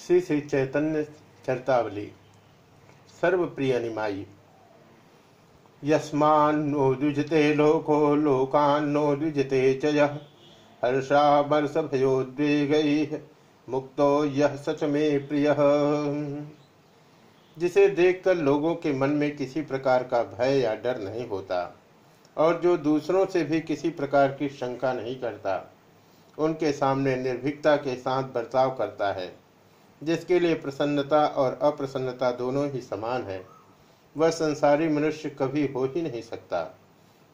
श्री श्री चैतन्य चरतावली, सर्वप्रिय निमाई। यस्मान्नो द्विजते लोको, लोकान्नो द्विजते च यः। हर्षामर्षभयोद्वेगैः मुक्तो यह सच में प्रिय। जिसे देखकर लोगों के मन में किसी प्रकार का भय या डर नहीं होता, और जो दूसरों से भी किसी प्रकार की शंका नहीं करता, उनके सामने निर्भीकता के साथ बर्ताव करता है। जिसके लिए प्रसन्नता और अप्रसन्नता दोनों ही समान है। वह संसारी मनुष्य कभी हो ही नहीं सकता।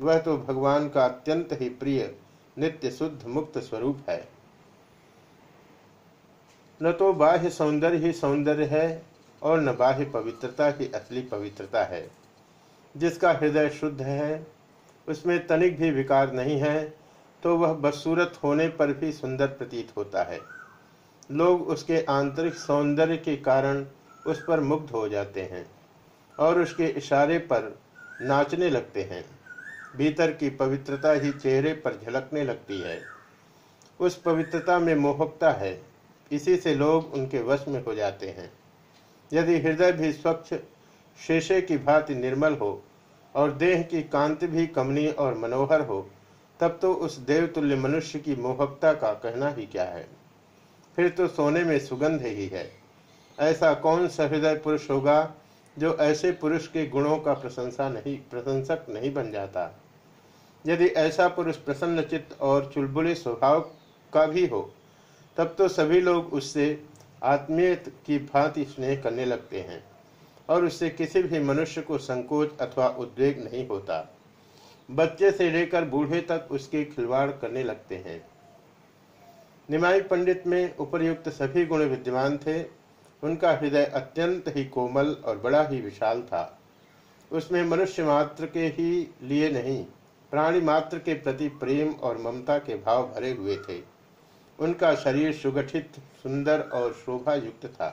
वह तो भगवान का अत्यंत ही प्रिय, नित्य शुद्ध, मुक्त स्वरूप है। न तो बाह्य सौंदर्य ही सौंदर्य है और न बाह्य पवित्रता ही असली पवित्रता है। जिसका हृदय शुद्ध है, उसमें तनिक भी विकार नहीं है तो वह बदसूरत होने पर भी सुंदर प्रतीत होता है। लोग उसके आंतरिक सौंदर्य के कारण उस पर मुग्ध हो जाते हैं और उसके इशारे पर नाचने लगते हैं। भीतर की पवित्रता ही चेहरे पर झलकने लगती है। उस पवित्रता में मोहकता है। इसी से लोग उनके वश में हो जाते हैं। यदि हृदय भी स्वच्छ, शेषे की भांति निर्मल हो और देह की कांति भी कमनीय और मनोहर हो, तब तो उस देवतुल्य मनुष्य की मोहकता का कहना ही क्या है? फिर तो सोने में सुगंध ही है। ऐसा कौन सहृदय पुरुष होगा जो ऐसे पुरुष के गुणों का प्रशंसा नहीं, प्रशंसक नहीं बन जाता? यदि ऐसा पुरुष प्रसन्न चित्त और चुलबुले स्वभाव का भी हो, तब तो सभी लोग उससे आत्मीय की भांति स्नेह करने लगते हैं और उससे किसी भी मनुष्य को संकोच अथवा उद्वेग नहीं होता। बच्चे से लेकर बूढ़े तक उसके खिलवाड़ करने लगते हैं। निमाई पंडित में उपरयुक्त सभी गुण विद्यमान थे। उनका हृदय अत्यंत ही कोमल और बड़ा ही विशाल था। उसमें मनुष्य मात्र के ही लिए नहीं, प्राणी मात्र के प्रति प्रेम और ममता के भाव भरे हुए थे। उनका शरीर सुगठित, सुंदर और शोभा युक्त था।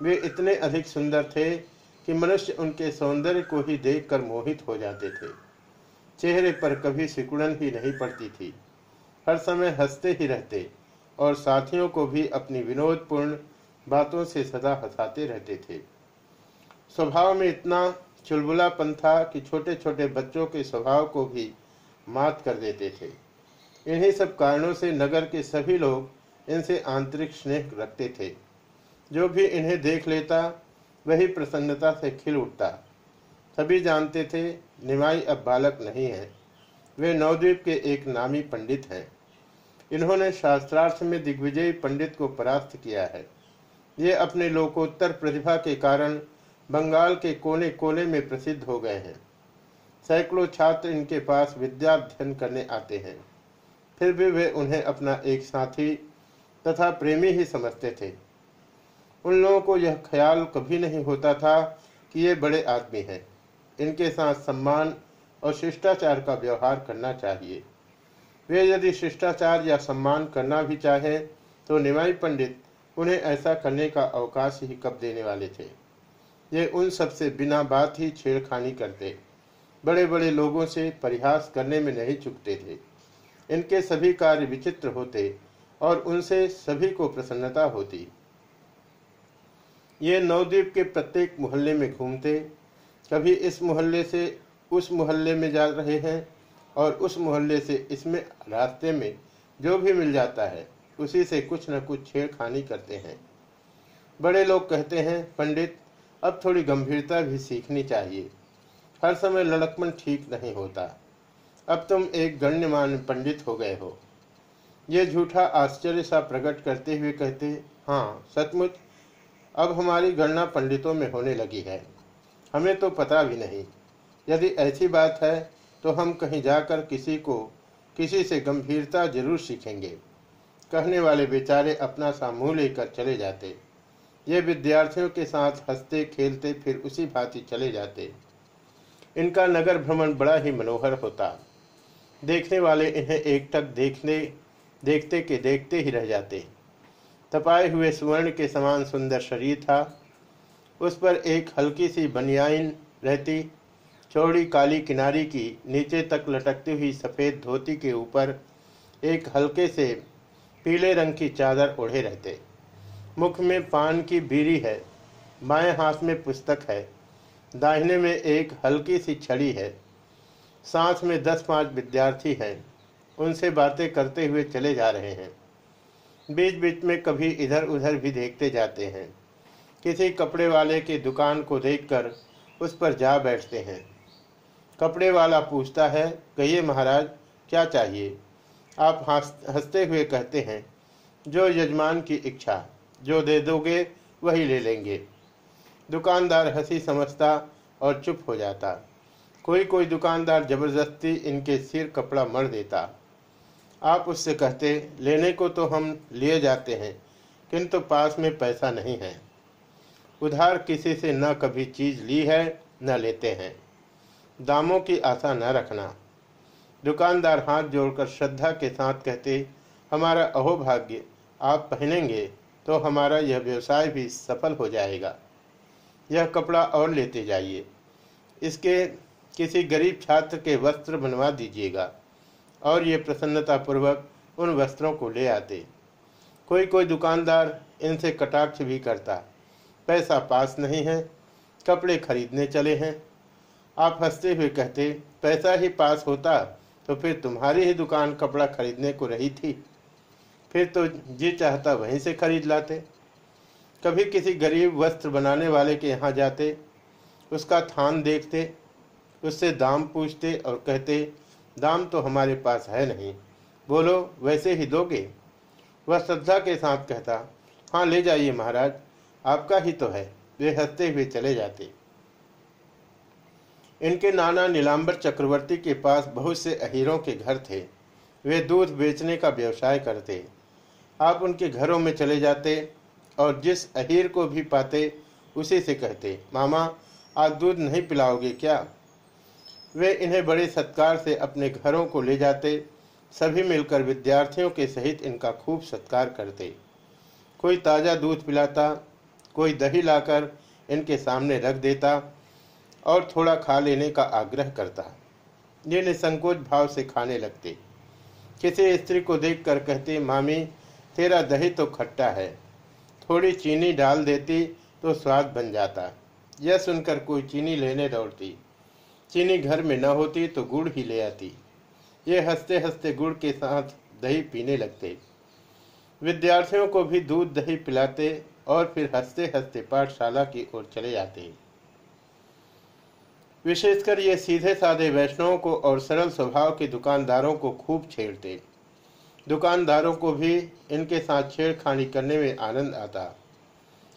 वे इतने अधिक सुंदर थे कि मनुष्य उनके सौंदर्य को ही देखकर मोहित हो जाते थे। चेहरे पर कभी सिकुड़न ही नहीं पड़ती थी। हर समय हँसते ही रहते और साथियों को भी अपनी विनोदपूर्ण बातों से सदा हंसाते रहते थे। स्वभाव में इतना चुलबुलापन था कि छोटे छोटे बच्चों के स्वभाव को भी मात कर देते थे। इन्हीं सब कारणों से नगर के सभी लोग इनसे आंतरिक स्नेह रखते थे। जो भी इन्हें देख लेता, वही प्रसन्नता से खिल उठता। सभी जानते थे, निमाई अब बालक नहीं है। वे नवद्वीप के एक नामी पंडित हैं। इन्होंने शास्त्रार्थ में दिग्विजयी पंडित को परास्त किया है। ये अपने लोकोत्तर प्रतिभा के कारण बंगाल के कोने कोने में प्रसिद्ध हो गए हैं। सैकड़ों छात्र इनके पास विद्याध्ययन करने आते हैं। फिर भी वे उन्हें अपना एक साथी तथा प्रेमी ही समझते थे। उन लोगों को यह ख्याल कभी नहीं होता था कि ये बड़े आदमी हैं। इनके साथ सम्मान और शिष्टाचार का व्यवहार करना चाहिए। वे यदि शिष्टाचार या सम्मान करना भी चाहे तो निमाई पंडित उन्हें ऐसा करने का अवकाश ही कब देने वाले थे। ये उन सबसे बिना बात ही छेड़खानी करते बड़े बड़े लोगों से परिहास करने में नहीं चुकते थे। इनके सभी कार्य विचित्र होते और उनसे सभी को प्रसन्नता होती। ये नवद्वीप के प्रत्येक मोहल्ले में घूमते, कभी इस मोहल्ले से उस मोहल्ले में जा रहे हैं और उस मोहल्ले से इसमें, रास्ते में जो भी मिल जाता है, उसी से कुछ न कुछ छेड़खानी करते हैं। बड़े लोग कहते हैं, पंडित, अब थोड़ी गंभीरता भी सीखनी चाहिए। हर समय लड़कमन ठीक नहीं होता। अब तुम एक गण्यमान पंडित हो गए हो। ये झूठा आश्चर्य सा प्रकट करते हुए कहते हाँ सचमुच, अब हमारी गणना पंडितों में होने लगी है। हमें तो पता भी नहीं। यदि ऐसी बात है तो हम कहीं जाकर किसी को, किसी से गंभीरता ज़रूर सीखेंगे। कहने वाले बेचारे अपना सा मुँह लेकर चले जाते। ये विद्यार्थियों के साथ हँसते, खेलते, फिर उसी भांति चले जाते। इनका नगर भ्रमण बड़ा ही मनोहर होता। देखने वाले इन्हें एकटक देखने, देखते के देखते ही रह जाते। तपाए हुए स्वर्ण के समान सुंदर शरीर था। उस पर एक हल्की सी बनियाइन रहती। चौड़ी काली किनारी की नीचे तक लटकती हुई सफ़ेद धोती के ऊपर एक हल्के से पीले रंग की चादर ओढ़े रहते। मुख में पान की बीड़ी है, बाएँ हाथ में पुस्तक है, दाहिने में एक हल्की सी छड़ी है, साथ में दस पाँच विद्यार्थी हैं, उनसे बातें करते हुए चले जा रहे हैं। बीच बीच में कभी इधर उधर भी देखते जाते हैं। किसी कपड़े वाले की दुकान को देखकर उस पर जा बैठते हैं। कपड़े वाला पूछता है, कहिए महाराज, क्या चाहिए? आप हँसते हुए कहते हैं, जो यजमान की इच्छा, जो दे दोगे, वही ले लेंगे। दुकानदार हँसी समझता और चुप हो जाता। कोई कोई दुकानदार ज़बरदस्ती इनके सिर कपड़ा मर देता। आप उससे कहते, लेने को तो हम लिए जाते हैं, किंतु पास में पैसा नहीं है। उधार किसी से न कभी चीज़ ली है, न लेते हैं। दामों की आशा न रखना। दुकानदार हाथ जोड़कर श्रद्धा के साथ कहते, हमारा अहोभाग्य आप पहनेंगे तो हमारा यह व्यवसाय भी सफल हो जाएगा। यह कपड़ा और लेते जाइए। इसके किसी गरीब छात्र के वस्त्र बनवा दीजिएगा और ये प्रसन्नतापूर्वक उन वस्त्रों को ले आते। कोई कोई दुकानदार इनसे कटाक्ष भी करता। पैसा पास नहीं है, कपड़े खरीदने चले हैं आप हँसते हुए कहते, पैसा ही पास होता तो फिर तुम्हारी ही दुकान कपड़ा खरीदने को रही थी। फिर तो जी चाहता वहीं से खरीद लाते। कभी किसी गरीब वस्त्र बनाने वाले के यहाँ जाते, उसका थान देखते, उससे दाम पूछते और कहते, दाम तो हमारे पास है नहीं। बोलो, वैसे ही दोगे? वह श्रद्धा के साथ कहता हाँ ले जाइए महाराज, आपका ही तो है। वे हँसते हुए चले जाते। इनके नाना नीलाम्बर चक्रवर्ती के पास बहुत से अहीरों के घर थे। वे दूध बेचने का व्यवसाय करते। आप उनके घरों में चले जाते और जिस अहीर को भी पाते, उसी से कहते, मामा, आज दूध नहीं पिलाओगे क्या? वे इन्हें बड़े सत्कार से अपने घरों को ले जाते। सभी मिलकर विद्यार्थियों के सहित इनका खूब सत्कार करते। कोई ताज़ा दूध पिलाता, कोई दही लाकर इनके सामने रख देता और थोड़ा खा लेने का आग्रह करता। ये निसंकोच भाव से खाने लगते। किसी स्त्री को देखकर कहते, मामी, तेरा दही तो खट्टा है। थोड़ी चीनी डाल देती तो स्वाद बन जाता। यह सुनकर कोई चीनी लेने दौड़ती। चीनी घर में न होती तो गुड़ ही ले आती। ये हँसते हँसते गुड़ के साथ दही पीने लगते। विद्यार्थियों को भी दूध दही पिलाते और फिर हँसते हँसते पाठशाला की ओर चले जाते विशेषकर ये सीधे साधे वैष्णवों को और सरल स्वभाव के दुकानदारों को खूब छेड़ते। दुकानदारों को भी इनके साथ छेड़खानी करने में आनंद आता।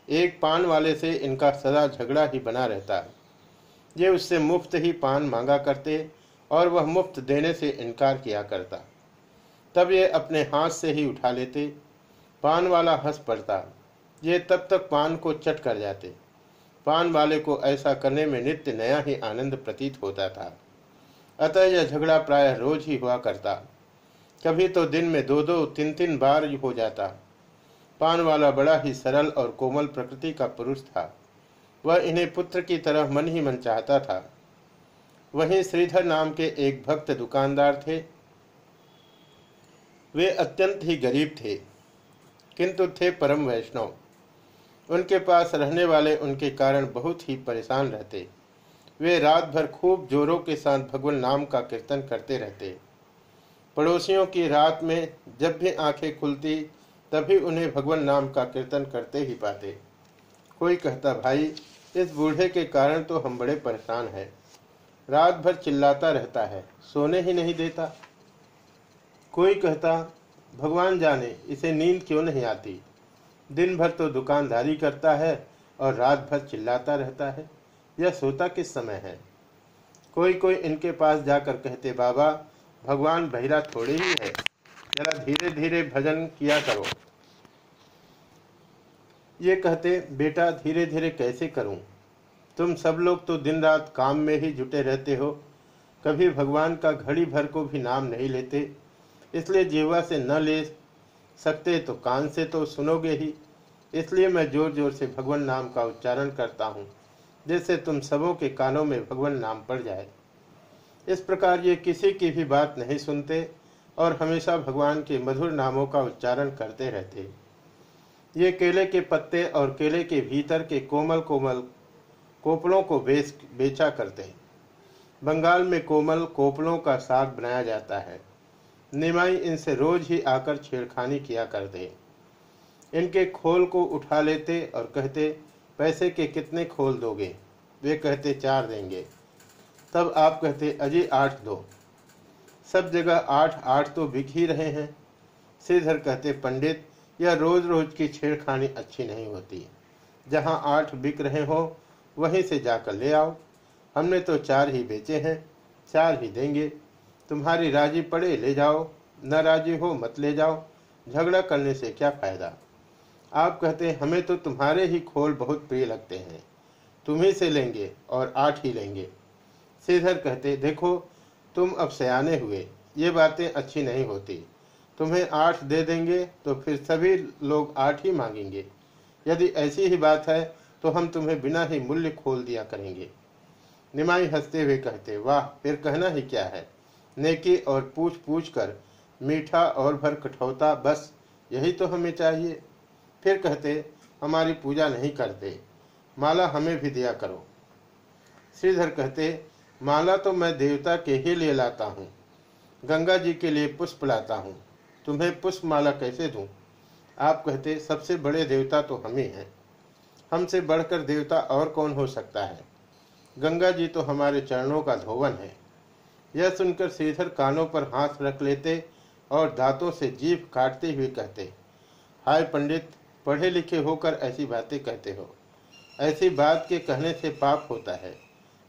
एक पान वाले से इनका सदा झगड़ा ही बना रहता। ये उससे मुफ़्त ही पान मांगा करते और वह मुफ़्त देने से इनकार किया करता। तब ये अपने हाथ से ही उठा लेते। पान वाला हंस पड़ता। ये तब तक पान को चट कर जाते। पान वाले को ऐसा करने में नित्य नया ही आनंद प्रतीत होता था। अतः यह झगड़ा प्राय रोज ही हुआ करता। कभी तो दिन में दो दो तीन तीन बार हो जाता। पान वाला बड़ा ही सरल और कोमल प्रकृति का पुरुष था। वह इन्हें पुत्र की तरह मन ही मन चाहता था। वहीं श्रीधर नाम के एक भक्त दुकानदार थे। वे अत्यंत ही गरीब थे, किंतु थे परम वैष्णव। उनके पास रहने वाले उनके कारण बहुत ही परेशान रहते। वे रात भर खूब जोरों के साथ भगवान नाम का कीर्तन करते रहते। पड़ोसियों की रात में जब भी आँखें खुलती, तभी उन्हें भगवान नाम का कीर्तन करते ही पाते। कोई कहता, भाई, इस बूढ़े के कारण तो हम बड़े परेशान हैं। रात भर चिल्लाता रहता है, सोने ही नहीं देता। कोई कहता, भगवान जाने, इसे नींद क्यों नहीं आती? दिन भर तो दुकानदारी करता है और रात भर चिल्लाता रहता है। यह सोता किस समय है? कोई कोई इनके पास जाकर कहते, बाबा, भगवान बहिरा थोड़े ही है। जरा धीरे धीरे भजन किया करो। ये कहते, बेटा धीरे धीरे कैसे करूँ? तुम सब लोग तो दिन रात काम में ही जुटे रहते हो। कभी भगवान का घड़ी भर को भी नाम नहीं लेते। इसलिए जीवा से न ले सकते तो कान से तो सुनोगे ही। इसलिए मैं ज़ोर ज़ोर से भगवान नाम का उच्चारण करता हूँ, जिससे तुम सबों के कानों में भगवान नाम पड़ जाए। इस प्रकार ये किसी की भी बात नहीं सुनते और हमेशा भगवान के मधुर नामों का उच्चारण करते रहते। ये केले के पत्ते और केले के भीतर के कोमल कोमल कोपलों को बेच बेचा करते हैं। बंगाल में कोमल कोपलों का साग बनाया जाता है। निमाई इनसे रोज ही आकर छेड़खानी किया करते। इनके खोल को उठा लेते और कहते, पैसे के कितने खोल दोगे? वे कहते, चार देंगे। तब आप कहते, अजी, आठ दो। सब जगह आठ आठ तो बिक ही रहे हैं। श्रीधर कहते, पंडित, यह रोज रोज की छेड़खानी अच्छी नहीं होती। जहाँ आठ बिक रहे हो, वहीं से जाकर ले आओ। हमने तो चार ही बेचे हैं, चार ही देंगे। तुम्हारी राज़ी पड़े ले जाओ, न राज़ी हो मत ले जाओ। झगड़ा करने से क्या फ़ायदा? आप कहते हमें तो तुम्हारे ही खोल बहुत प्रिय लगते हैं। तुम्ही से लेंगे और आठ ही लेंगे। श्रीधर कहते, देखो, तुम अब सयाने हुए, ये बातें अच्छी नहीं होती। तुम्हें आठ दे देंगे तो फिर सभी लोग आठ ही मांगेंगे। यदि ऐसी ही बात है तो हम तुम्हें बिना ही मूल्य खोल दिया करेंगे। निमाई हँसते हुए कहते, वाह, फिर कहना ही क्या है? नेकी और पूछ पूछ कर मीठा और भर कठौता, बस यही तो हमें चाहिए। फिर कहते, हमारी पूजा नहीं करते, माला हमें भी दिया करो। श्रीधर कहते, माला तो मैं देवता के ही लिए लाता हूँ, गंगा जी के लिए पुष्प लाता हूँ, तुम्हें पुष्प माला कैसे दूँ? आप कहते, सबसे बड़े देवता तो हम ही हैं, हमसे बढ़कर देवता और कौन हो सकता है? गंगा जी तो हमारे चरणों का धोवन है यह सुनकर श्रीधर कानों पर हाथ रख लेते और दांतों से जीभ काटते हुए कहते, हाय पंडित पढ़े लिखे होकर ऐसी बातें कहते हो। ऐसी बात के कहने से पाप होता है।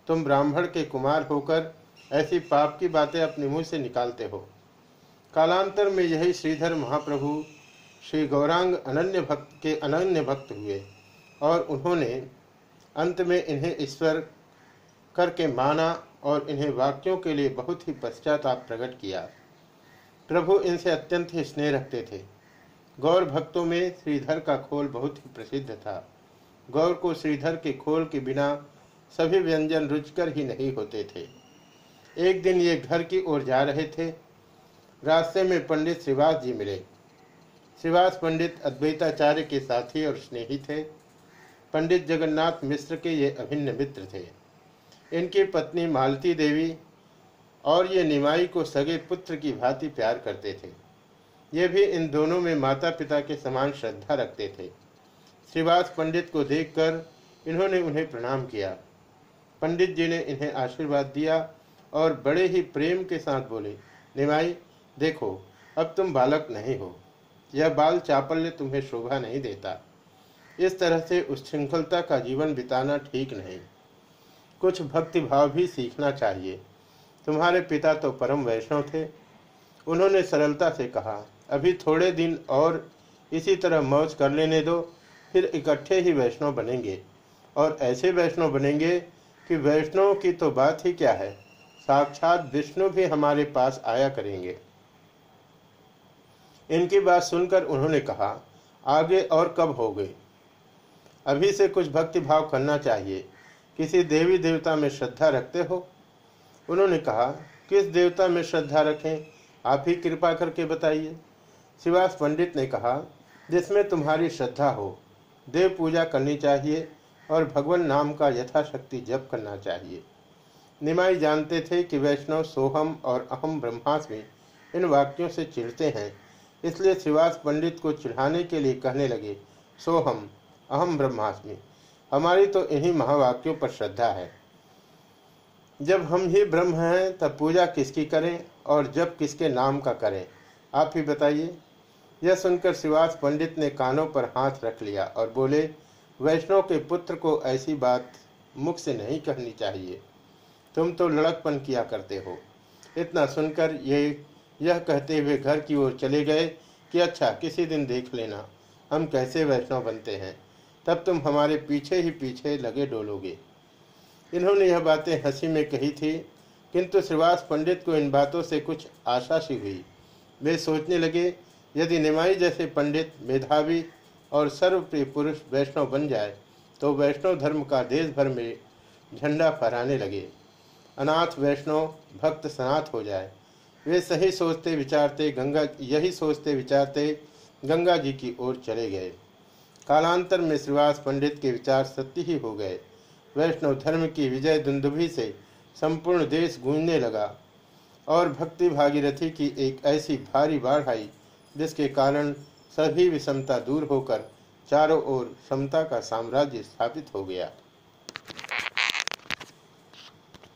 तुम ब्राह्मण के कुमार होकर ऐसी पाप की बातें अपने मुँह से निकालते हो। कालांतर में यही श्रीधर महाप्रभु श्री गौरांग अनन्य भक्त के अनन्य भक्त हुए और उन्होंने अंत में इन्हें ईश्वर करके माना और इन्हें वाक्यों के लिए बहुत ही पश्चाताप प्रकट किया। प्रभु इनसे अत्यंत ही स्नेह रखते थे। गौर भक्तों में श्रीधर का खोल बहुत ही प्रसिद्ध था। गौर को श्रीधर के खोल के बिना सभी व्यंजन रुचकर ही नहीं होते थे। एक दिन ये घर की ओर जा रहे थे। रास्ते में पंडित श्रीवास जी मिले। श्रीवास पंडित अद्वैताचार्य के साथी और स्नेही थे। पंडित जगन्नाथ मिश्र के ये अभिन्न मित्र थे। इनकी पत्नी मालती देवी और ये निमाई को सगे पुत्र की भांति प्यार करते थे। ये भी इन दोनों में माता पिता के समान श्रद्धा रखते थे। श्रीवास पंडित को देखकर इन्होंने उन्हें प्रणाम किया। पंडित जी ने इन्हें आशीर्वाद दिया और बड़े ही प्रेम के साथ बोले, निमाई, देखो, अब तुम बालक नहीं हो। यह बाल चापल्य तुम्हें शोभा नहीं देता। इस तरह से उस श्रृंखलता का जीवन बिताना ठीक नहीं। कुछ भक्ति भाव भी सीखना चाहिए। तुम्हारे पिता तो परम वैष्णव थे। उन्होंने सरलता से कहा, अभी थोड़े दिन और इसी तरह मौज कर लेने दो, फिर इकट्ठे ही वैष्णव बनेंगे। और ऐसे वैष्णव बनेंगे कि वैष्णव की तो बात ही क्या है। साक्षात विष्णु भी हमारे पास आया करेंगे। इनकी बात सुनकर उन्होंने कहा, आगे और कब हो गए अभी से कुछ भक्ति भाव करना चाहिए। किसी देवी देवता में श्रद्धा रखते हो? उन्होंने कहा, किस देवता में श्रद्धा रखें? आप ही कृपा करके बताइए। शिवास पंडित ने कहा, जिसमें तुम्हारी श्रद्धा हो, देव पूजा करनी चाहिए और भगवान नाम का यथाशक्ति जप करना चाहिए। निमाई जानते थे कि वैष्णव सोहम और अहम ब्रह्मास्मि इन वाक्यों से चिढ़ते हैं, इसलिए श्रीवास पंडित को चिढ़ाने के लिए कहने लगे, सोहम, अहम ब्रह्मास्मि। हमारी तो इन्हीं महावाक्यों पर श्रद्धा है। जब हम ही ब्रह्म हैं, तब पूजा किसकी करें और जब किसके नाम का करें? आप ही बताइए। यह सुनकर शिवास पंडित ने कानों पर हाथ रख लिया और बोले, वैष्णव के पुत्र को ऐसी बात मुख से नहीं कहनी चाहिए। तुम तो लड़कपन किया करते हो। इतना सुनकर ये, यह कहते हुए घर की ओर चले गए कि अच्छा किसी दिन देख लेना। हम कैसे वैष्णव बनते हैं? तब तुम हमारे पीछे ही पीछे लगे डोलोगे। इन्होंने यह बातें हँसी में कही थी, किंतु श्रीवास पंडित को इन बातों से कुछ आशा सी हुई। वे सोचने लगे, यदि निमाई जैसे पंडित, मेधावी और सर्वप्रिय पुरुष वैष्णव बन जाए तो वैष्णव धर्म का देश भर में झंडा फहराने लगे। अनाथ वैष्णव, भक्त सनाथ हो जाए। वे सही सोचते विचारते गंगा, यही सोचते विचारते गंगा जी की ओर चले गए। कालांतर में श्रीवास पंडित के विचार सत्य ही हो गए। वैष्णव धर्म की विजय दुंदुभि से संपूर्ण देश गूंजने लगा और भक्ति भागीरथी की एक ऐसी भारी बाढ़ आई, जिसके कारण सभी विषमता दूर होकर चारों ओर समता का साम्राज्य स्थापित हो गया।